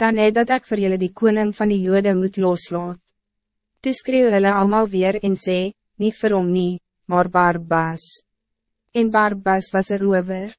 dan het dat ik voor jullie die koning van die jode moet loslaat. Toe skreeuw hulle allemaal weer en sê, niet vir hom nie, maar Barbas. En Barbas was een rover.